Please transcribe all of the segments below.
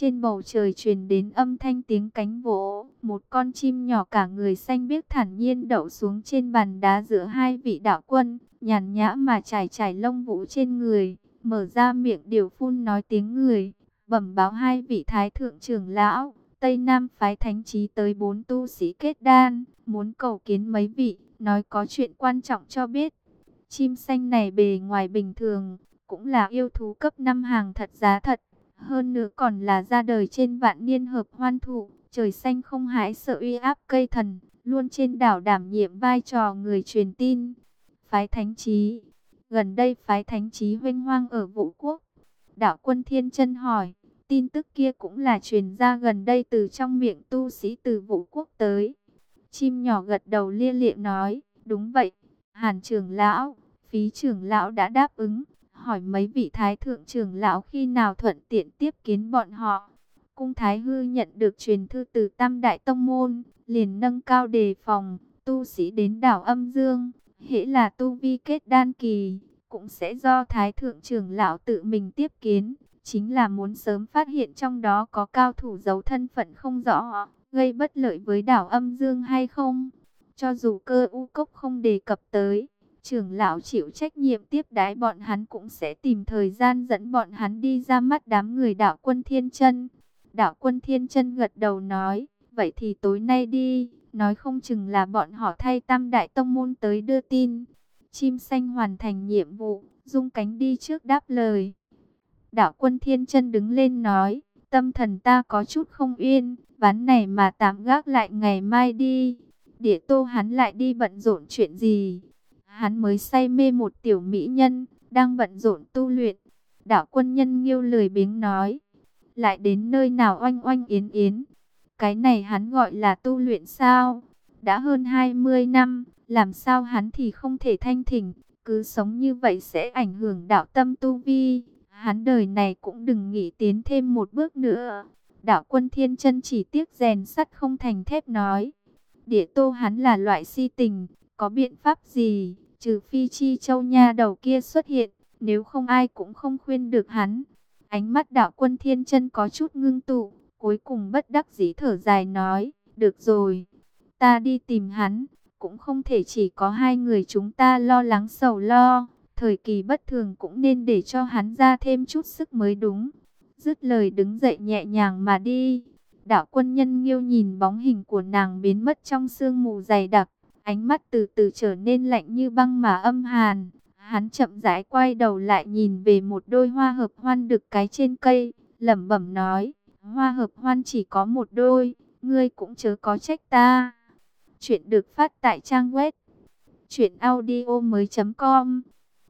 Trên bầu trời truyền đến âm thanh tiếng cánh vỗ, một con chim nhỏ cả người xanh biếc thản nhiên đậu xuống trên bàn đá giữa hai vị đạo quân, nhàn nhã mà trải trải lông vũ trên người, mở ra miệng điều phun nói tiếng người, bẩm báo hai vị thái thượng trưởng lão, Tây Nam phái thánh trí tới bốn tu sĩ kết đan, muốn cầu kiến mấy vị, nói có chuyện quan trọng cho biết. Chim xanh này bề ngoài bình thường, cũng là yêu thú cấp 5 hàng thật giá thật, hơn nữa còn là ra đời trên vạn niên hợp hoan thụ, trời xanh không hãi sợ uy áp cây thần, luôn trên đảo đảm nhiệm vai trò người truyền tin. Phái Thánh Trí Gần đây phái Thánh Trí huynh hoang ở Vũ Quốc. Đạo quân Thiên chân hỏi, tin tức kia cũng là truyền ra gần đây từ trong miệng tu sĩ từ Vũ Quốc tới. Chim nhỏ gật đầu lia lịa nói, đúng vậy, Hàn trưởng lão, phí trưởng lão đã đáp ứng, hỏi mấy vị thái thượng trưởng lão khi nào thuận tiện tiếp kiến bọn họ. Cung Thái Hư nhận được truyền thư từ Tam Đại Tông Môn, liền nâng cao đề phòng, tu sĩ đến đảo âm dương, hễ là tu vi kết đan kỳ, cũng sẽ do Thái Thượng trưởng lão tự mình tiếp kiến, chính là muốn sớm phát hiện trong đó có cao thủ giấu thân phận không rõ, gây bất lợi với đảo âm dương hay không. Cho dù cơ u cốc không đề cập tới, trưởng lão chịu trách nhiệm tiếp đái bọn hắn cũng sẽ tìm thời gian dẫn bọn hắn đi ra mắt đám người đạo quân thiên chân. Đạo quân thiên chân gật đầu nói, vậy thì tối nay đi, nói không chừng là bọn họ thay tam đại tông môn tới đưa tin. Chim xanh hoàn thành nhiệm vụ, dung cánh đi trước đáp lời. Đạo quân thiên chân đứng lên nói, tâm thần ta có chút không yên, ván này mà tạm gác lại ngày mai đi. Địa tô hắn lại đi bận rộn chuyện gì? Hắn mới say mê một tiểu mỹ nhân, đang bận rộn tu luyện. Đạo quân nhân nghiêu lười biếng nói. Lại đến nơi nào oanh oanh yến yến. Cái này hắn gọi là tu luyện sao? Đã hơn 20 năm, làm sao hắn thì không thể thanh thỉnh. Cứ sống như vậy sẽ ảnh hưởng đạo tâm tu vi. Hắn đời này cũng đừng nghĩ tiến thêm một bước nữa. Đạo quân thiên chân chỉ tiếc rèn sắt không thành thép nói. Địa tô hắn là loại si tình, có biện pháp gì, trừ phi chi châu nha đầu kia xuất hiện, nếu không ai cũng không khuyên được hắn. Ánh mắt đạo quân thiên chân có chút ngưng tụ, cuối cùng bất đắc dĩ thở dài nói, được rồi, ta đi tìm hắn, cũng không thể chỉ có hai người chúng ta lo lắng sầu lo, thời kỳ bất thường cũng nên để cho hắn ra thêm chút sức mới đúng. Dứt lời đứng dậy nhẹ nhàng mà đi, đạo quân nhân nghiêu nhìn bóng hình của nàng biến mất trong sương mù dày đặc, Ánh mắt từ từ trở nên lạnh như băng mà âm hàn. Hắn chậm rãi quay đầu lại nhìn về một đôi hoa hợp hoan được cái trên cây, lẩm bẩm nói, hoa hợp hoan chỉ có một đôi, ngươi cũng chớ có trách ta. Chuyện được phát tại trang web truyệnaudiomoi.com.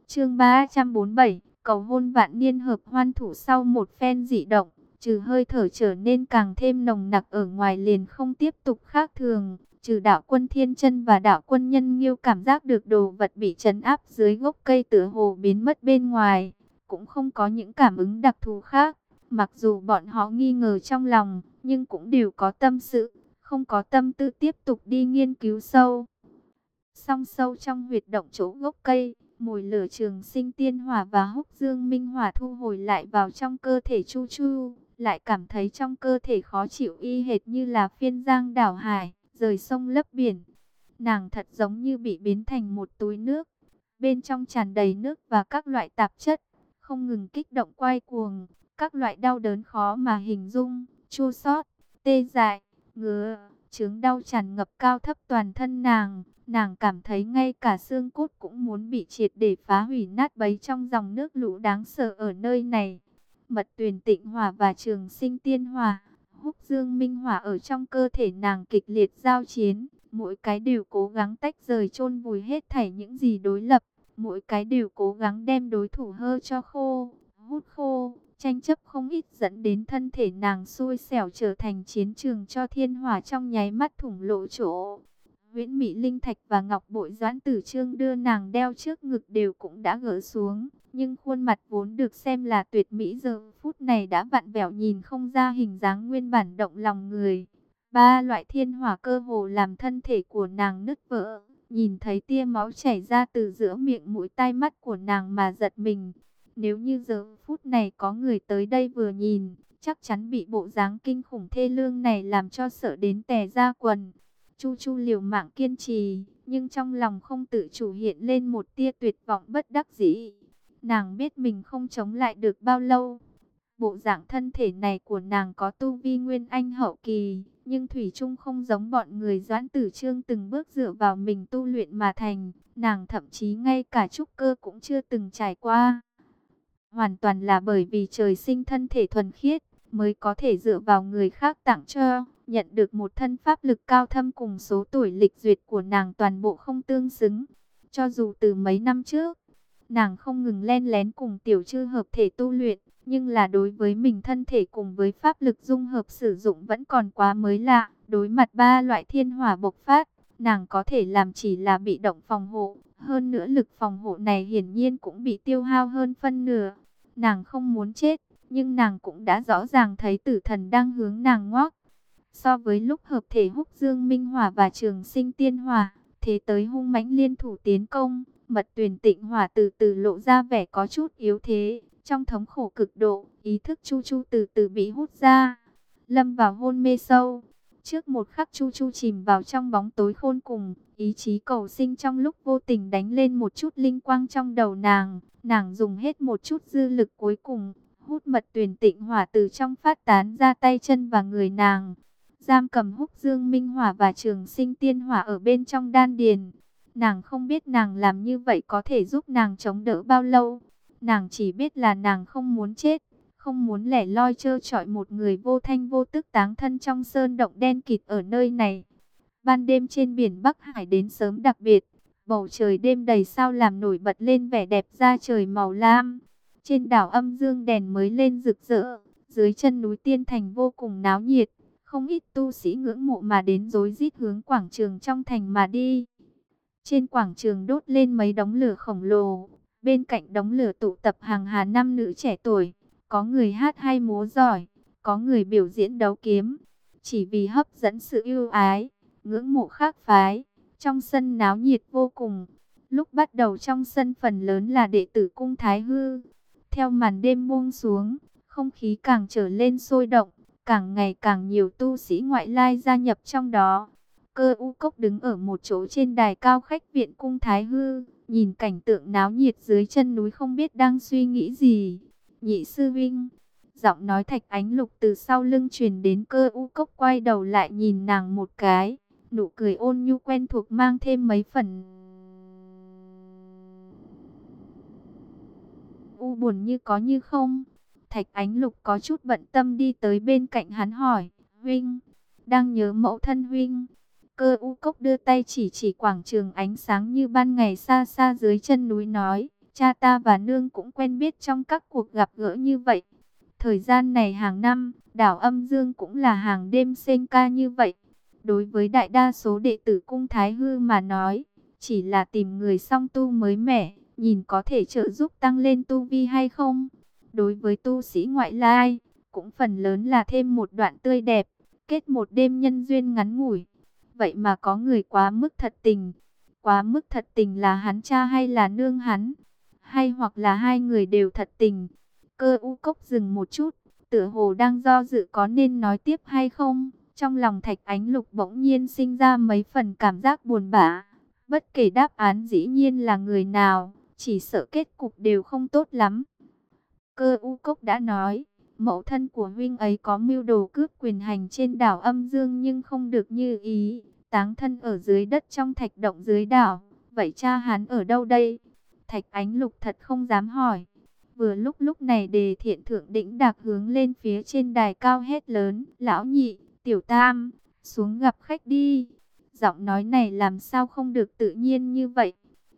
Chương 347, cầu hôn vạn niên hợp hoan thủ sau một phen dị động, trừ hơi thở trở nên càng thêm nồng nặc ở ngoài liền không tiếp tục khác thường, trừ đạo quân thiên chân và đạo quân nhân nghiêu cảm giác được đồ vật bị chấn áp dưới gốc cây tựa hồ biến mất bên ngoài, cũng không có những cảm ứng đặc thù khác. Mặc dù bọn họ nghi ngờ trong lòng, nhưng cũng đều có tâm sự, không có tâm tư tiếp tục đi nghiên cứu sâu. Song sâu trong huyệt động chỗ gốc cây, mùi lửa trường sinh tiên hỏa và húc dương minh hỏa thu hồi lại vào trong cơ thể chu chu, lại cảm thấy trong cơ thể khó chịu y hệt như là phiên giang đảo hải rời sông lấp biển. Nàng thật giống như bị biến thành một túi nước, bên trong tràn đầy nước và các loại tạp chất, không ngừng kích động quay cuồng, các loại đau đớn khó mà hình dung, chua xót, tê dại, ngứa, chứng đau tràn ngập cao thấp toàn thân nàng. Nàng cảm thấy ngay cả xương cốt cũng muốn bị triệt để phá hủy nát bấy trong dòng nước lũ đáng sợ ở nơi này. Mật tuyền tịnh hòa và trường sinh tiên hòa húc dương minh hỏa ở trong cơ thể nàng kịch liệt giao chiến, mỗi cái đều cố gắng tách rời chôn vùi hết thảy những gì đối lập, mỗi cái đều cố gắng đem đối thủ hơ cho khô, hút khô, tranh chấp không ít dẫn đến thân thể nàng xui xẻo trở thành chiến trường cho thiên hỏa trong nháy mắt thủng lộ chỗ. Nguyễn Mỹ Linh Thạch và Ngọc Bội Doãn Tử Trương đưa nàng đeo trước ngực đều cũng đã gỡ xuống, nhưng khuôn mặt vốn được xem là tuyệt mỹ giờ phút này đã vặn vẹo nhìn không ra hình dáng nguyên bản động lòng người. Ba loại thiên hỏa cơ hồ làm thân thể của nàng nứt vỡ, nhìn thấy tia máu chảy ra từ giữa miệng mũi tai mắt của nàng mà giật mình. Nếu như giờ phút này có người tới đây vừa nhìn, chắc chắn bị bộ dáng kinh khủng thê lương này làm cho sợ đến tè ra quần. Chu Chu liều mạng kiên trì, nhưng trong lòng không tự chủ hiện lên một tia tuyệt vọng bất đắc dĩ. Nàng biết mình không chống lại được bao lâu. Bộ dạng thân thể này của nàng có tu vi nguyên anh hậu kỳ, nhưng Thủy Trung không giống bọn người doãn tử trương từng bước dựa vào mình tu luyện mà thành. Nàng thậm chí ngay cả trúc cơ cũng chưa từng trải qua. Hoàn toàn là bởi vì trời sinh thân thể thuần khiết, mới có thể dựa vào người khác tặng cho, nhận được một thân pháp lực cao thâm cùng số tuổi lịch duyệt của nàng toàn bộ không tương xứng. Cho dù từ mấy năm trước, nàng không ngừng len lén cùng tiểu chư hợp thể tu luyện, nhưng là đối với mình thân thể cùng với pháp lực dung hợp sử dụng vẫn còn quá mới lạ. Đối mặt ba loại thiên hỏa bộc phát, nàng có thể làm chỉ là bị động phòng hộ. Hơn nữa lực phòng hộ này hiển nhiên cũng bị tiêu hao hơn phân nửa. Nàng không muốn chết, nhưng nàng cũng đã rõ ràng thấy tử thần đang hướng nàng ngoác. So với lúc hợp thể húc dương minh hỏa và trường sinh tiên hỏa, thế tới hung mãnh liên thủ tiến công, mật tuyển tịnh hỏa từ từ lộ ra vẻ có chút yếu thế. Trong thống khổ cực độ, ý thức Chu Chu từ từ bị hút ra, lâm vào hôn mê sâu. Trước một khắc Chu Chu chìm vào trong bóng tối khôn cùng, ý chí cầu sinh trong lúc vô tình đánh lên một chút linh quang trong đầu nàng. Nàng dùng hết một chút dư lực cuối cùng, hút mật tuyển tịnh hỏa từ trong phát tán ra tay chân và người nàng. Giam cầm húc dương minh hỏa và trường sinh tiên hỏa ở bên trong đan điền. Nàng không biết nàng làm như vậy có thể giúp nàng chống đỡ bao lâu. Nàng chỉ biết là nàng không muốn chết, không muốn lẻ loi trơ trọi một người vô thanh vô tức táng thân trong sơn động đen kịt ở nơi này. Ban đêm trên biển Bắc Hải đến sớm đặc biệt, bầu trời đêm đầy sao làm nổi bật lên vẻ đẹp da trời màu lam. Trên đảo âm dương đèn mới lên rực rỡ, dưới chân núi tiên thành vô cùng náo nhiệt, không ít tu sĩ ngưỡng mộ mà đến rối rít hướng quảng trường trong thành mà đi. Trên quảng trường đốt lên mấy đống lửa khổng lồ, Bên cạnh đống lửa tụ tập hàng hà nam nữ trẻ tuổi, có người hát hay múa giỏi, có người biểu diễn đấu kiếm, chỉ vì hấp dẫn sự yêu ái, ngưỡng mộ khác phái. Trong sân náo nhiệt vô cùng, lúc bắt đầu trong sân phần lớn là đệ tử cung Thái Hư. Theo màn đêm buông xuống, không khí càng trở lên sôi động, càng ngày càng nhiều tu sĩ ngoại lai gia nhập trong đó. Cơ u cốc đứng ở một chỗ trên đài cao khách viện cung Thái Hư, Nhìn cảnh tượng náo nhiệt dưới chân núi không biết đang suy nghĩ gì. Nhị sư vinh, giọng nói thạch ánh lục từ sau lưng truyền đến cơ u cốc quay đầu lại nhìn nàng một cái. Nụ cười ôn nhu quen thuộc mang thêm mấy phần... U buồn như có như không. Thạch ánh lục có chút bận tâm đi tới bên cạnh hắn hỏi. Huynh, đang nhớ mẫu thân Huynh. Cơ u cốc đưa tay chỉ chỉ quảng trường ánh sáng như ban ngày xa xa dưới chân núi nói. Cha ta và nương cũng quen biết trong các cuộc gặp gỡ như vậy. Thời gian này hàng năm, đảo âm dương cũng là hàng đêm sinh ca như vậy. Đối với đại đa số đệ tử cung Thái Hư mà nói, chỉ là tìm người song tu mới mẻ, nhìn có thể trợ giúp tăng lên tu vi hay không. Đối với tu sĩ ngoại lai, cũng phần lớn là thêm một đoạn tươi đẹp, kết một đêm nhân duyên ngắn ngủi. Vậy mà có người quá mức thật tình. Quá mức thật tình là hắn cha hay là nương hắn? Hay hoặc là hai người đều thật tình? Cơ u cốc dừng một chút. Tựa hồ đang do dự có nên nói tiếp hay không? Trong lòng thạch ánh lục bỗng nhiên sinh ra mấy phần cảm giác buồn bã. Bất kể đáp án dĩ nhiên là người nào, chỉ sợ kết cục đều không tốt lắm. Cơ u cốc đã nói, mẫu thân của huynh ấy có mưu đồ cướp quyền hành trên đảo âm dương nhưng không được như ý táng thân ở dưới đất trong thạch động dưới đảo. Vậy cha hắn ở đâu đây? Thạch ánh lục thật không dám hỏi. Vừa lúc lúc này đề thiện thượng đỉnh đạc hướng lên phía trên đài cao hét lớn. Lão nhị, tiểu tam, xuống gặp khách đi. Giọng nói này làm sao không được tự nhiên như vậy.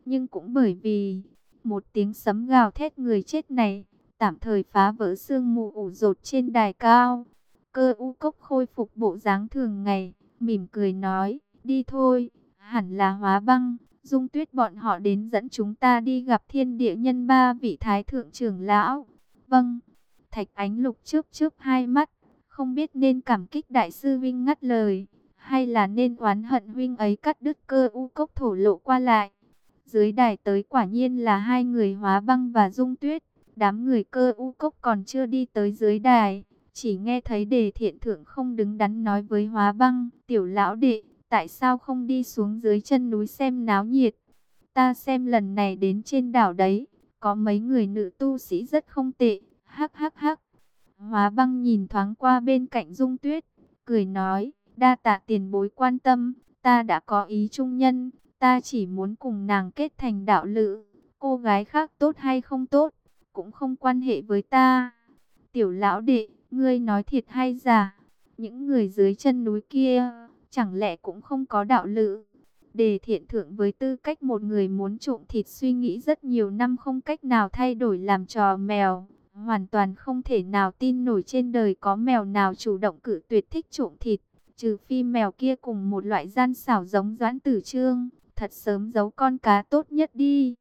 Nhưng cũng bởi vì một tiếng sấm gào thét người chết này tạm thời phá vỡ sương mù ủ rột trên đài cao. Cơ u cốc khôi phục bộ dáng thường ngày mỉm cười nói, đi thôi, hẳn là hóa băng, dung tuyết bọn họ đến dẫn chúng ta đi gặp thiên địa nhân ba vị thái thượng trưởng lão. Vâng, thạch ánh lục chớp chớp hai mắt, không biết nên cảm kích đại sư Vinh ngắt lời, hay là nên oán hận huynh ấy cắt đứt cơ u cốc thổ lộ qua lại. Dưới đài tới quả nhiên là hai người hóa băng và dung tuyết, đám người cơ u cốc còn chưa đi tới dưới đài Chỉ nghe thấy đề thiện thượng không đứng đắn nói với hóa băng, tiểu lão đệ, tại sao không đi xuống dưới chân núi xem náo nhiệt. Ta xem lần này đến trên đảo đấy, có mấy người nữ tu sĩ rất không tệ, hắc hắc hắc. Hóa băng nhìn thoáng qua bên cạnh dung tuyết, cười nói, đa tạ tiền bối quan tâm, ta đã có ý trung nhân, ta chỉ muốn cùng nàng kết thành đạo lữ, cô gái khác tốt hay không tốt, cũng không quan hệ với ta. Tiểu lão đệ, ngươi nói thiệt hay giả, những người dưới chân núi kia, chẳng lẽ cũng không có đạo lữ. Đề thiện thượng với tư cách một người muốn trộm thịt suy nghĩ rất nhiều năm không cách nào thay đổi làm trò mèo. Hoàn toàn không thể nào tin nổi trên đời có mèo nào chủ động cử tuyệt thích trộm thịt. Trừ phi mèo kia cùng một loại gian xảo giống doãn tử trương. Thật sớm giấu con cá tốt nhất đi.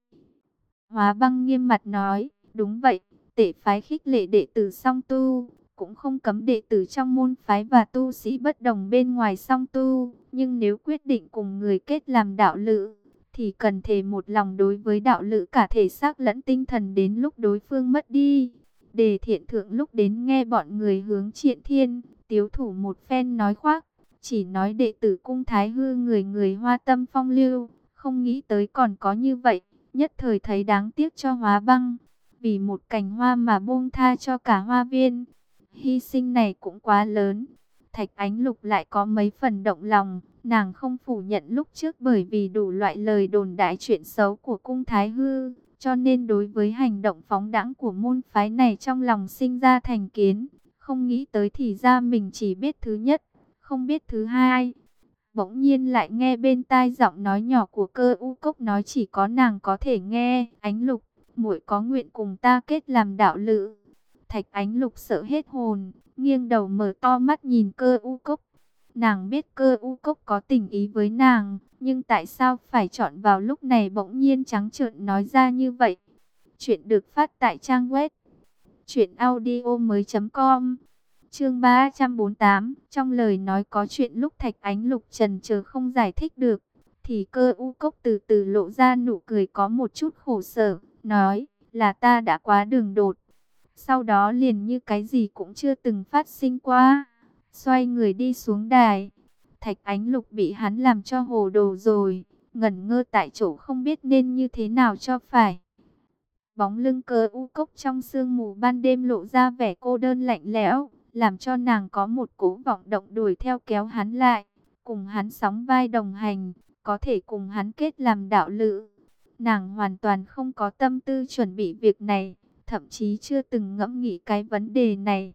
Hóa băng nghiêm mặt nói. Đúng vậy, tể phái khích lệ đệ tử song tu cũng không cấm đệ tử trong môn phái và tu sĩ bất đồng bên ngoài song tu, nhưng nếu quyết định cùng người kết làm đạo lữ, thì cần thề một lòng đối với đạo lữ cả thể xác lẫn tinh thần đến lúc đối phương mất đi. Đề thiện thượng lúc đến nghe bọn người hướng triện thiên, tiếu thủ một phen nói khoác, chỉ nói đệ tử cung thái hư người người hoa tâm phong lưu, không nghĩ tới còn có như vậy, nhất thời thấy đáng tiếc cho hóa băng, vì một cành hoa mà buông tha cho cả hoa viên hy sinh này cũng quá lớn. Thạch Ánh Lục lại có mấy phần động lòng, nàng không phủ nhận lúc trước bởi vì đủ loại lời đồn đại chuyện xấu của cung Thái Hư, cho nên đối với hành động phóng đãng của môn phái này trong lòng sinh ra thành kiến, không nghĩ tới thì ra mình chỉ biết thứ nhất, không biết thứ hai. Bỗng nhiên lại nghe bên tai giọng nói nhỏ của cơ u cốc nói chỉ có nàng có thể nghe, Ánh Lục, muội có nguyện cùng ta kết làm đạo lữ. Thạch Ánh Lục sợ hết hồn, nghiêng đầu mở to mắt nhìn cơ u cốc. Nàng biết cơ u cốc có tình ý với nàng, nhưng tại sao phải chọn vào lúc này bỗng nhiên trắng trợn nói ra như vậy? Chuyện được phát tại trang web truyệnaudiomoi.com. Chương 348, trong lời nói có chuyện lúc Thạch Ánh Lục trần chờ không giải thích được, thì cơ u cốc từ từ lộ ra nụ cười có một chút khổ sở, nói là ta đã quá đường đột, sau đó liền như cái gì cũng chưa từng phát sinh qua. Xoay người đi xuống đài. Thạch ánh lục bị hắn làm cho hồ đồ rồi. Ngẩn ngơ tại chỗ không biết nên như thế nào cho phải. Bóng lưng cơ u cốc trong sương mù ban đêm lộ ra vẻ cô đơn lạnh lẽo. Làm cho nàng có một cố vọng động đuổi theo kéo hắn lại. Cùng hắn sóng vai đồng hành. Có thể cùng hắn kết làm đạo lữ. Nàng hoàn toàn không có tâm tư chuẩn bị việc này thậm chí chưa từng ngẫm nghĩ cái vấn đề này.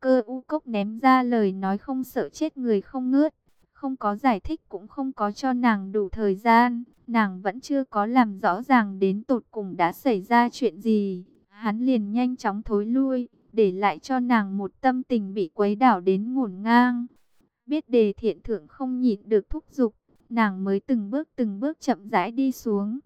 Cơ u cốc ném ra lời nói không sợ chết người không ngớt, không có giải thích cũng không có cho nàng đủ thời gian, nàng vẫn chưa có làm rõ ràng đến tột cùng đã xảy ra chuyện gì. Hắn liền nhanh chóng thối lui, để lại cho nàng một tâm tình bị quấy đảo đến ngổn ngang. Biết đề thiện thượng không nhịn được thúc giục, nàng mới từng bước từng bước chậm rãi đi xuống.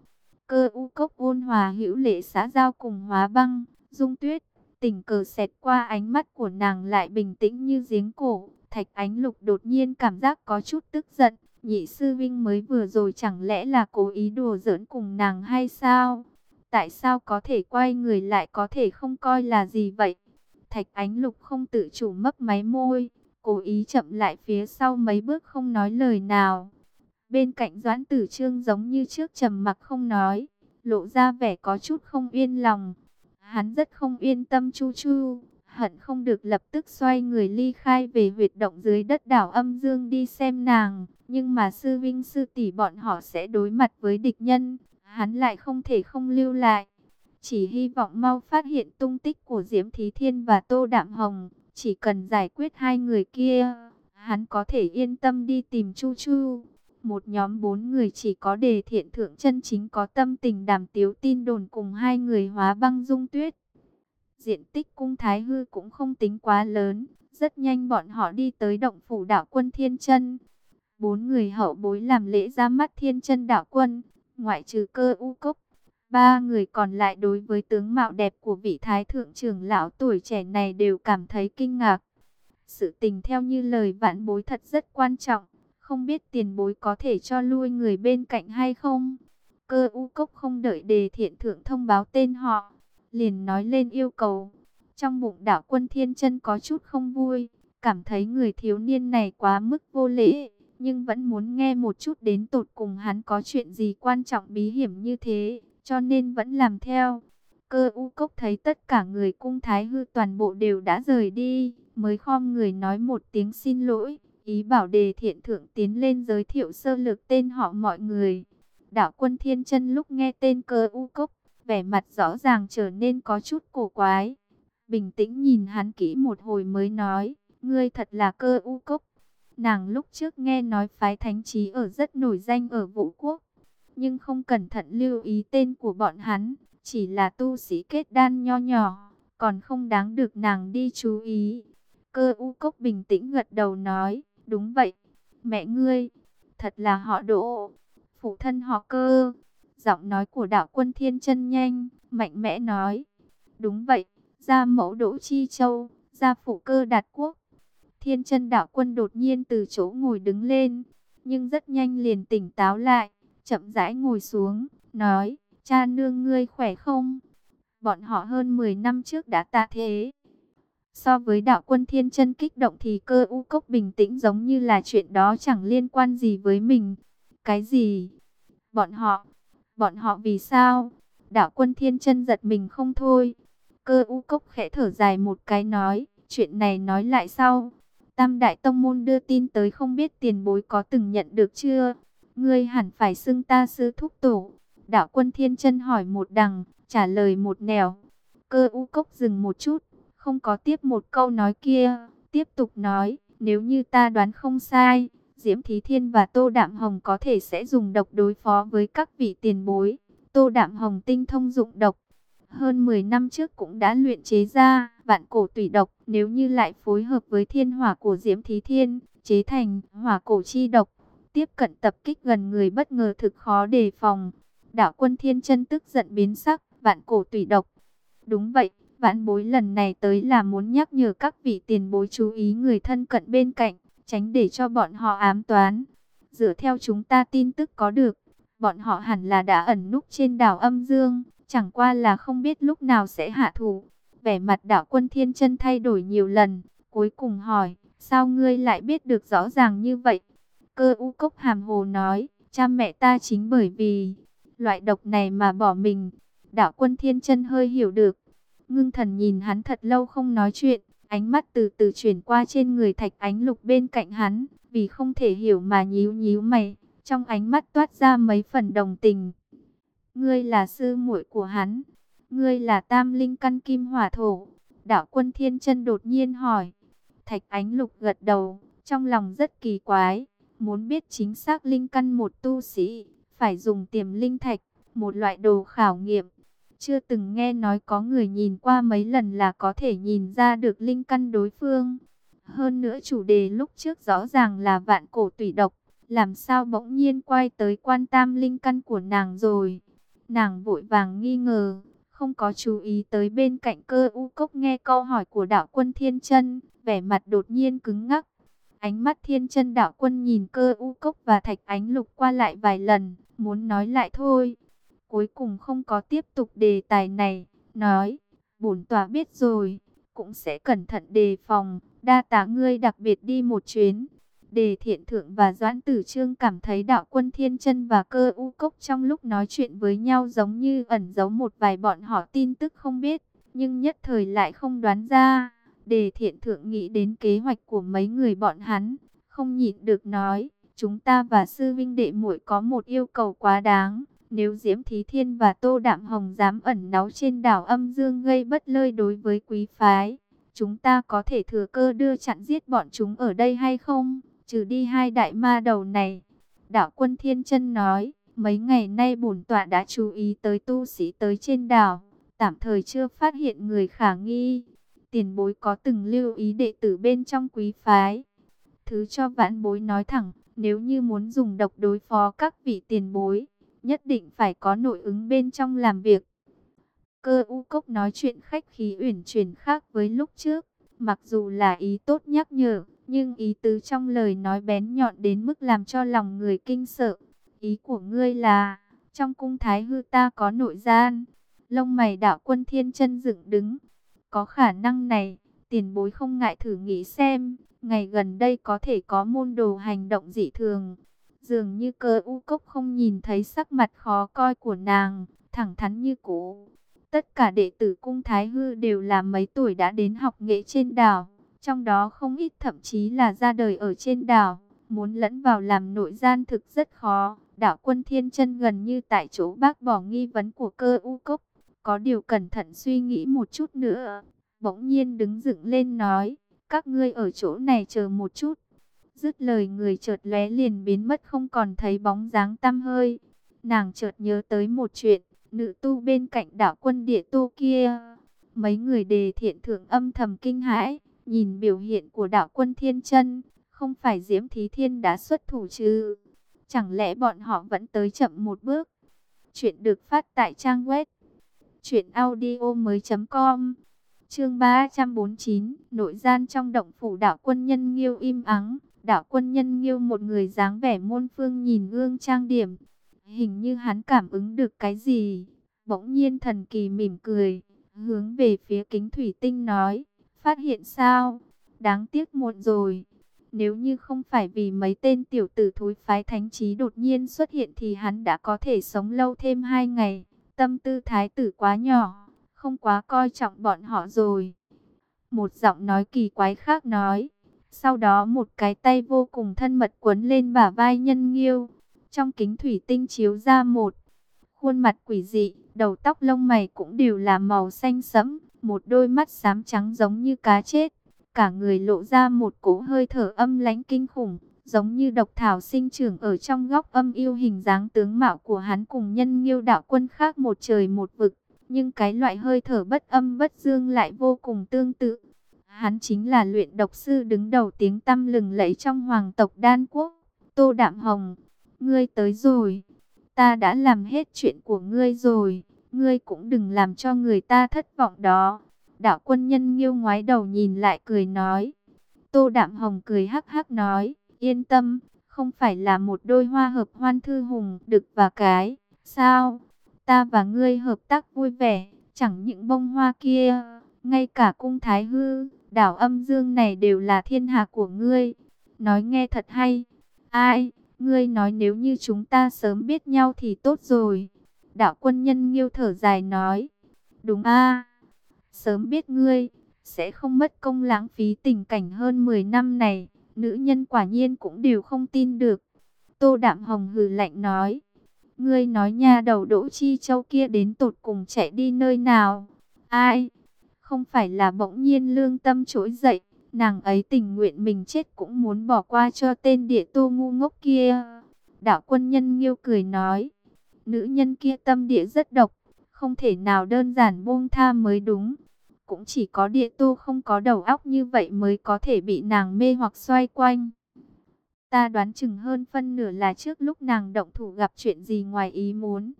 Cơ u cốc ôn hòa hữu lệ xã giao cùng hóa băng, dung tuyết, tình cờ xẹt qua ánh mắt của nàng lại bình tĩnh như giếng cổ. Thạch ánh lục đột nhiên cảm giác có chút tức giận, nhị sư vinh mới vừa rồi chẳng lẽ là cố ý đùa giỡn cùng nàng hay sao? Tại sao có thể quay người lại có thể không coi là gì vậy? Thạch ánh lục không tự chủ mấp máy môi, cố ý chậm lại phía sau mấy bước không nói lời nào. Bên cạnh Doãn Tử Trương giống như trước trầm mặc không nói, lộ ra vẻ có chút không yên lòng. Hắn rất không yên tâm Chu Chu, hận không được lập tức xoay người ly khai về huyệt động dưới đất đảo âm dương đi xem nàng. Nhưng mà sư vinh sư tỷ bọn họ sẽ đối mặt với địch nhân, hắn lại không thể không lưu lại. Chỉ hy vọng mau phát hiện tung tích của Diễm Thí Thiên và Tô Đạm Hồng, chỉ cần giải quyết hai người kia, hắn có thể yên tâm đi tìm Chu Chu. Một nhóm bốn người chỉ có đề thiện thượng chân chính có tâm tình đàm tiếu tin đồn cùng hai người hóa băng dung tuyết. Diện tích cung Thái Hư cũng không tính quá lớn, rất nhanh bọn họ đi tới động phủ đạo quân Thiên chân Bốn người hậu bối làm lễ ra mắt Thiên chân đạo quân, ngoại trừ cơ u cốc. Ba người còn lại đối với tướng mạo đẹp của vị thái thượng trưởng lão tuổi trẻ này đều cảm thấy kinh ngạc. Sự tình theo như lời vãn bối thật rất quan trọng. Không biết tiền bối có thể cho lui người bên cạnh hay không? Cơ u cốc không đợi đề thiện thượng thông báo tên họ. Liền nói lên yêu cầu. Trong bụng đạo quân thiên chân có chút không vui, cảm thấy người thiếu niên này quá mức vô lễ, nhưng vẫn muốn nghe một chút đến tột cùng hắn có chuyện gì quan trọng bí hiểm như thế, cho nên vẫn làm theo. Cơ u cốc thấy tất cả người cung thái hư toàn bộ đều đã rời đi, mới khom người nói một tiếng xin lỗi, ý bảo đề thiện thượng tiến lên giới thiệu sơ lược tên họ mọi người. Đạo quân thiên chân lúc nghe tên cơ u cốc, vẻ mặt rõ ràng trở nên có chút cổ quái. Bình tĩnh nhìn hắn kỹ một hồi mới nói, ngươi thật là cơ u cốc. Nàng lúc trước nghe nói phái thánh trí ở rất nổi danh ở vũ quốc, nhưng không cẩn thận lưu ý tên của bọn hắn, chỉ là tu sĩ kết đan nho nhỏ, còn không đáng được nàng đi chú ý. Cơ u cốc bình tĩnh gật đầu nói, đúng vậy, mẹ ngươi, thật là họ đỗ, phụ thân họ cơ. Giọng nói của đạo quân thiên chân nhanh, mạnh mẽ nói, đúng vậy, gia mẫu đỗ chi châu, gia phụ cơ đạt quốc. Thiên chân đạo quân đột nhiên từ chỗ ngồi đứng lên, nhưng rất nhanh liền tỉnh táo lại, chậm rãi ngồi xuống, nói, cha nương ngươi khỏe không? Bọn họ hơn 10 năm trước đã tạ thế. So với đạo quân thiên chân kích động thì cơ u cốc bình tĩnh giống như là chuyện đó chẳng liên quan gì với mình. Cái gì? Bọn họ? Bọn họ vì sao? Đạo quân thiên chân giật mình không thôi. Cơ u cốc khẽ thở dài một cái nói, chuyện này nói lại sau. Tam Đại Tông Môn đưa tin tới không biết tiền bối có từng nhận được chưa? Ngươi hẳn phải xưng ta sư thúc tổ. Đạo quân thiên chân hỏi một đằng, trả lời một nẻo. Cơ u cốc dừng một chút, không có tiếp một câu nói kia. Tiếp tục nói, nếu như ta đoán không sai, Diễm Thí Thiên và Tô Đạm Hồng có thể sẽ dùng độc đối phó với các vị tiền bối. Tô Đạm Hồng tinh thông dụng độc, hơn 10 năm trước cũng đã luyện chế ra vạn cổ tùy độc, nếu như lại phối hợp với thiên hỏa của Diễm Thí Thiên, chế thành hỏa cổ chi độc, tiếp cận tập kích gần người bất ngờ thực khó đề phòng. Đạo quân thiên chân tức giận biến sắc, vạn cổ tùy độc. Đúng vậy, Vãn bối lần này tới là muốn nhắc nhở các vị tiền bối chú ý người thân cận bên cạnh, tránh để cho bọn họ ám toán. Dựa theo chúng ta tin tức có được, bọn họ hẳn là đã ẩn núp trên đảo âm dương, chẳng qua là không biết lúc nào sẽ hạ thủ. Vẻ mặt đạo quân thiên chân thay đổi nhiều lần, cuối cùng hỏi, sao ngươi lại biết được rõ ràng như vậy? Cơ u cốc hàm hồ nói, cha mẹ ta chính bởi vì loại độc này mà bỏ mình. Đạo quân thiên chân hơi hiểu được. Ngưng thần nhìn hắn thật lâu không nói chuyện, ánh mắt từ từ chuyển qua trên người thạch ánh lục bên cạnh hắn, vì không thể hiểu mà nhíu nhíu mày, trong ánh mắt toát ra mấy phần đồng tình. Ngươi là sư muội của hắn, ngươi là tam linh căn kim hỏa thổ. Đạo quân thiên chân đột nhiên hỏi. Thạch ánh lục gật đầu, trong lòng rất kỳ quái, muốn biết chính xác linh căn một tu sĩ, phải dùng tiềm linh thạch, một loại đồ khảo nghiệm. Chưa từng nghe nói có người nhìn qua mấy lần là có thể nhìn ra được linh căn đối phương. Hơn nữa chủ đề lúc trước rõ ràng là vạn cổ tùy độc, làm sao bỗng nhiên quay tới quan tam linh căn của nàng rồi. Nàng vội vàng nghi ngờ, không có chú ý tới bên cạnh cơ u cốc nghe câu hỏi của đạo quân thiên chân, vẻ mặt đột nhiên cứng ngắc. Ánh mắt thiên chân đạo quân nhìn cơ u cốc và thạch ánh lục qua lại vài lần, muốn nói lại thôi. Cuối cùng không có tiếp tục đề tài này, nói, bổn tòa biết rồi, cũng sẽ cẩn thận đề phòng, đa tá ngươi đặc biệt đi một chuyến. Đề thiện thượng và doãn tử trương cảm thấy đạo quân thiên chân và cơ u cốc trong lúc nói chuyện với nhau giống như ẩn giấu một vài bọn họ tin tức không biết, nhưng nhất thời lại không đoán ra. Đề thiện thượng nghĩ đến kế hoạch của mấy người bọn hắn, không nhịn được nói, chúng ta và sư vinh đệ muội có một yêu cầu quá đáng. Nếu Diễm Thí Thiên và Tô Đạm Hồng dám ẩn náu trên đảo âm dương gây bất lợi đối với quý phái, chúng ta có thể thừa cơ đưa chặn giết bọn chúng ở đây hay không? trừ đi hai đại ma đầu này. Đạo quân Thiên chân nói, mấy ngày nay bổn tọa đã chú ý tới tu sĩ tới trên đảo, tạm thời chưa phát hiện người khả nghi. Tiền bối có từng lưu ý đệ tử bên trong quý phái. Thứ cho vãn bối nói thẳng, nếu như muốn dùng độc đối phó các vị tiền bối, nhất định phải có nội ứng bên trong làm việc. Cơ u cốc nói chuyện khách khí uyển chuyển khác với lúc trước, mặc dù là ý tốt nhắc nhở, nhưng ý tứ trong lời nói bén nhọn đến mức làm cho lòng người kinh sợ. Ý của ngươi là, trong cung thái hư ta có nội gian. Lông mày đạo quân thiên chân dựng đứng. có khả năng này, tiền bối không ngại thử nghĩ xem, ngày gần đây có thể có môn đồ hành động dị thường. Dường như cơ u cốc không nhìn thấy sắc mặt khó coi của nàng, thẳng thắn như cũ. Tất cả đệ tử cung Thái Hư đều là mấy tuổi đã đến học nghệ trên đảo, trong đó không ít thậm chí là ra đời ở trên đảo, muốn lẫn vào làm nội gian thực rất khó. Đảo quân thiên chân gần như tại chỗ bác bỏ nghi vấn của cơ u cốc, có điều cẩn thận suy nghĩ một chút nữa, bỗng nhiên đứng dựng lên nói, các ngươi ở chỗ này chờ một chút. Dứt lời người chợt lóe liền biến mất không còn thấy bóng dáng tăm hơi. Nàng chợt nhớ tới một chuyện, nữ tu bên cạnh đảo quân địa tu kia. Mấy người đề thiện thượng âm thầm kinh hãi, nhìn biểu hiện của đảo quân thiên chân, không phải Diễm Thí Thiên đã xuất thủ chứ? Chẳng lẽ bọn họ vẫn tới chậm một bước? Chuyện được phát tại trang web truyệnaudiomoi.com. Chương 349, nội gian trong động phủ đảo quân nhân Nghiêu im ắng, đạo quân nhân Nghiêu một người dáng vẻ môn phương nhìn gương trang điểm, hình như hắn cảm ứng được cái gì, bỗng nhiên thần kỳ mỉm cười, hướng về phía kính thủy tinh nói, phát hiện sao? Đáng tiếc muộn rồi. Nếu như không phải vì mấy tên tiểu tử thối phái thánh trí đột nhiên xuất hiện thì hắn đã có thể sống lâu thêm hai ngày. Tâm tư thái tử quá nhỏ, không quá coi trọng bọn họ rồi. Một giọng nói kỳ quái khác nói. Sau đó một cái tay vô cùng thân mật quấn lên bả vai nhân nghiêu. Trong kính thủy tinh chiếu ra một khuôn mặt quỷ dị, đầu tóc lông mày cũng đều là màu xanh sẫm, một đôi mắt xám trắng giống như cá chết cả người lộ ra một cỗ hơi thở âm lãnh kinh khủng, giống như độc thảo sinh trưởng ở trong góc âm yêu hình dáng tướng mạo của hắn cùng nhân nghiêu đạo quân khác một trời một vực, nhưng cái loại hơi thở bất âm bất dương lại vô cùng tương tự. Hắn chính là luyện độc sư đứng đầu tiếng tăm lừng lẫy trong hoàng tộc Đan Quốc, Tô Đạm Hồng. Ngươi tới rồi, ta đã làm hết chuyện của ngươi rồi, ngươi cũng đừng làm cho người ta thất vọng đó. Đạo quân nhân nghiêu ngoái đầu nhìn lại cười nói. Tô Đạm Hồng cười hắc hắc nói, yên tâm, không phải là một đôi hoa hợp hoan thư hùng, đực và cái. Sao? Ta và ngươi hợp tác vui vẻ, chẳng những bông hoa kia, ngay cả cung thái hư, đảo âm dương này đều là thiên hạ của ngươi. Nói nghe thật hay. Ai? Ngươi nói nếu như chúng ta sớm biết nhau thì tốt rồi. Đạo quân nhân nghiêu thở dài nói. Đúng a Sớm biết ngươi, sẽ không mất công lãng phí tình cảnh hơn 10 năm này. Nữ nhân quả nhiên cũng đều không tin được. Tô Đạm Hồng hừ lạnh nói. Ngươi nói nhà đầu Đỗ Chi Châu kia đến tột cùng chạy đi nơi nào? Ai? Không phải là bỗng nhiên lương tâm trỗi dậy. Nàng ấy tình nguyện mình chết cũng muốn bỏ qua cho tên địa tô ngu ngốc kia. Đạo quân nhân nghiêu cười nói. Nữ nhân kia tâm địa rất độc. Không thể nào đơn giản buông tha mới đúng. Cũng chỉ có địa tu không có đầu óc như vậy mới có thể bị nàng mê hoặc xoay quanh. Ta đoán chừng hơn phân nửa là trước lúc nàng động thủ gặp chuyện gì ngoài ý muốn.